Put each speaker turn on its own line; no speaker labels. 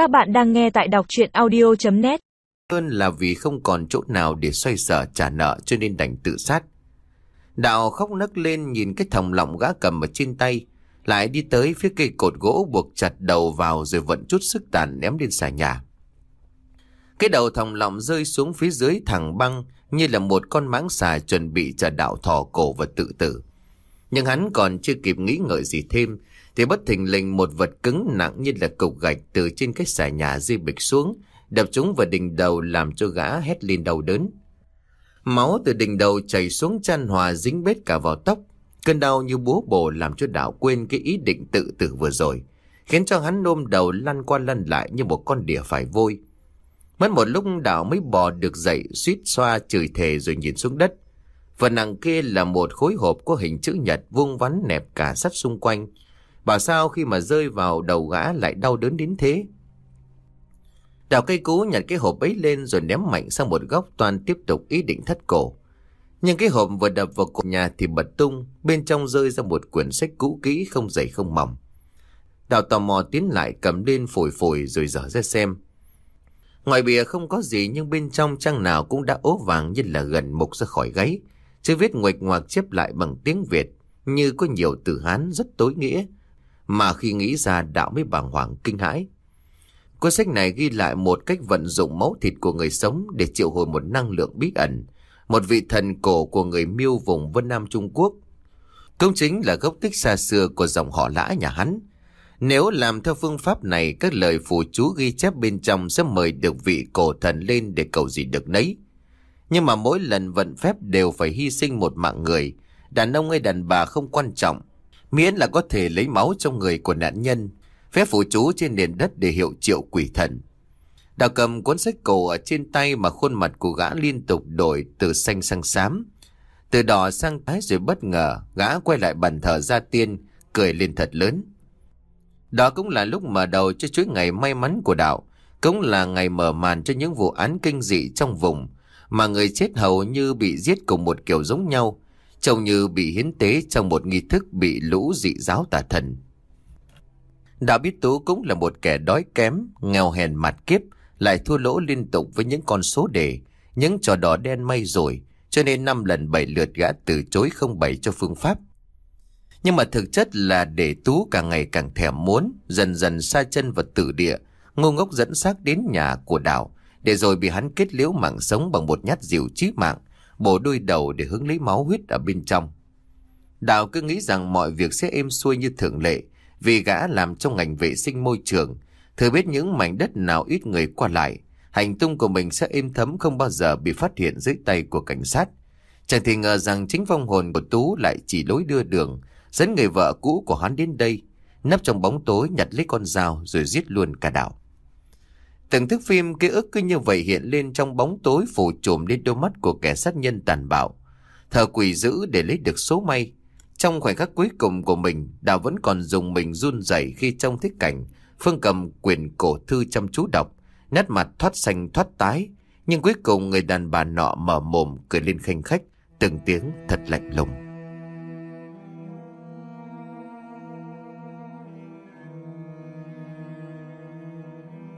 Các bạn đang nghe tại đọc chuyện audio.net
Hơn là vì không còn chỗ nào để xoay sở trả nợ cho nên đành tự sát. Đạo khóc nấc lên nhìn cái thòng lọng gã cầm ở trên tay, lại đi tới phía cây cột gỗ buộc chặt đầu vào rồi vận chút sức tàn ném lên xà nhà. Cái đầu thòng lọng rơi xuống phía dưới thẳng băng như là một con mãng xà chuẩn bị chờ đạo thò cổ và tự tử. Nhưng hắn còn chưa kịp nghĩ ngợi gì thêm thì bất thình lình một vật cứng nặng như là cục gạch từ trên cái xà nhà di bịch xuống, đập chúng vào đỉnh đầu làm cho gã hét lên đau đớn. Máu từ đỉnh đầu chảy xuống chăn hòa dính bết cả vào tóc. Cơn đau như búa bổ làm cho đạo quên cái ý định tự tử vừa rồi. Khiến cho hắn nôm đầu lăn qua lăn lại như một con đỉa phải vôi. Mất một lúc đạo mới bò được dậy, suýt xoa chửi thề rồi nhìn xuống đất. Phần nặng kia là một khối hộp có hình chữ nhật vuông vắn nẹp cả sắt xung quanh. Bảo sao khi mà rơi vào đầu gã lại đau đớn đến thế? Đào cây cú nhặt cái hộp ấy lên rồi ném mạnh sang một góc toàn tiếp tục ý định thất cổ. Nhưng cái hộp vừa đập vào cổ nhà thì bật tung, bên trong rơi ra một quyển sách cũ kỹ không dày không mỏng. Đào tò mò tiến lại cầm lên phổi phổi rồi dở ra xem. Ngoài bìa không có gì nhưng bên trong trang nào cũng đã ố vàng như là gần mục ra khỏi gáy. Chữ viết nguệch ngoạc chép lại bằng tiếng Việt như có nhiều từ Hán rất tối nghĩa. Mà khi nghĩ ra đạo mới bàng hoàng kinh hãi. Cuốn sách này ghi lại một cách vận dụng máu thịt của người sống để triệu hồi một năng lượng bí ẩn, một vị thần cổ của người miêu vùng Vân Nam Trung Quốc. Công chính là gốc tích xa xưa của dòng họ lã nhà hắn. Nếu làm theo phương pháp này, các lời phù chú ghi chép bên trong sẽ mời được vị cổ thần lên để cầu gì được nấy. Nhưng mà mỗi lần vận phép đều phải hy sinh một mạng người, đàn ông hay đàn bà không quan trọng, miễn là có thể lấy máu trong người của nạn nhân phép phù chú trên nền đất để hiệu triệu quỷ thần. Đào cầm cuốn sách cổ ở trên tay mà khuôn mặt của gã liên tục đổi từ xanh sang xám. Từ đỏ sang tái rồi bất ngờ, gã quay lại bàn thờ gia tiên, cười lên thật lớn. Đó cũng là lúc mở đầu cho chuỗi ngày may mắn của đạo, cũng là ngày mở màn cho những vụ án kinh dị trong vùng, mà người chết hầu như bị giết cùng một kiểu giống nhau, trông như bị hiến tế trong một nghi thức bị lũ dị giáo tà thần. Đạo Biết Tú cũng là một kẻ đói kém, nghèo hèn mặt kiếp, lại thua lỗ liên tục với những con số đề, những trò đỏ đen may rồi, cho nên năm lần bảy lượt gã từ chối không bày cho phương pháp. Nhưng mà thực chất là để Tú càng ngày càng thèm muốn, dần dần xa chân vào tử địa, ngu ngốc dẫn xác đến nhà của đạo, để rồi bị hắn kết liễu mạng sống bằng một nhát diều chí mạng, bổ đôi đầu để hứng lấy máu huyết ở bên trong. Đạo cứ nghĩ rằng mọi việc sẽ êm xuôi như thường lệ, vì gã làm trong ngành vệ sinh môi trường, thừa biết những mảnh đất nào ít người qua lại, hành tung của mình sẽ êm thấm không bao giờ bị phát hiện dưới tay của cảnh sát. Chẳng thì ngờ rằng chính vong hồn của Tú lại chỉ lối đưa đường, dẫn người vợ cũ của hắn đến đây, nấp trong bóng tối nhặt lấy con dao rồi giết luôn cả đạo. Từng thức phim ký ức cứ như vậy hiện lên trong bóng tối phủ trùm lên đôi mắt của kẻ sát nhân tàn bạo. Thờ quỷ giữ để lấy được số may, trong khoảnh khắc cuối cùng của mình, Đào vẫn còn dùng mình run rẩy khi trông thích cảnh Phương cầm quyền cổ thư chăm chú đọc, nét mặt thoát xanh thoát tái. Nhưng cuối cùng người đàn bà nọ mở mồm cười lên khanh khách, từng tiếng thật lạnh lùng.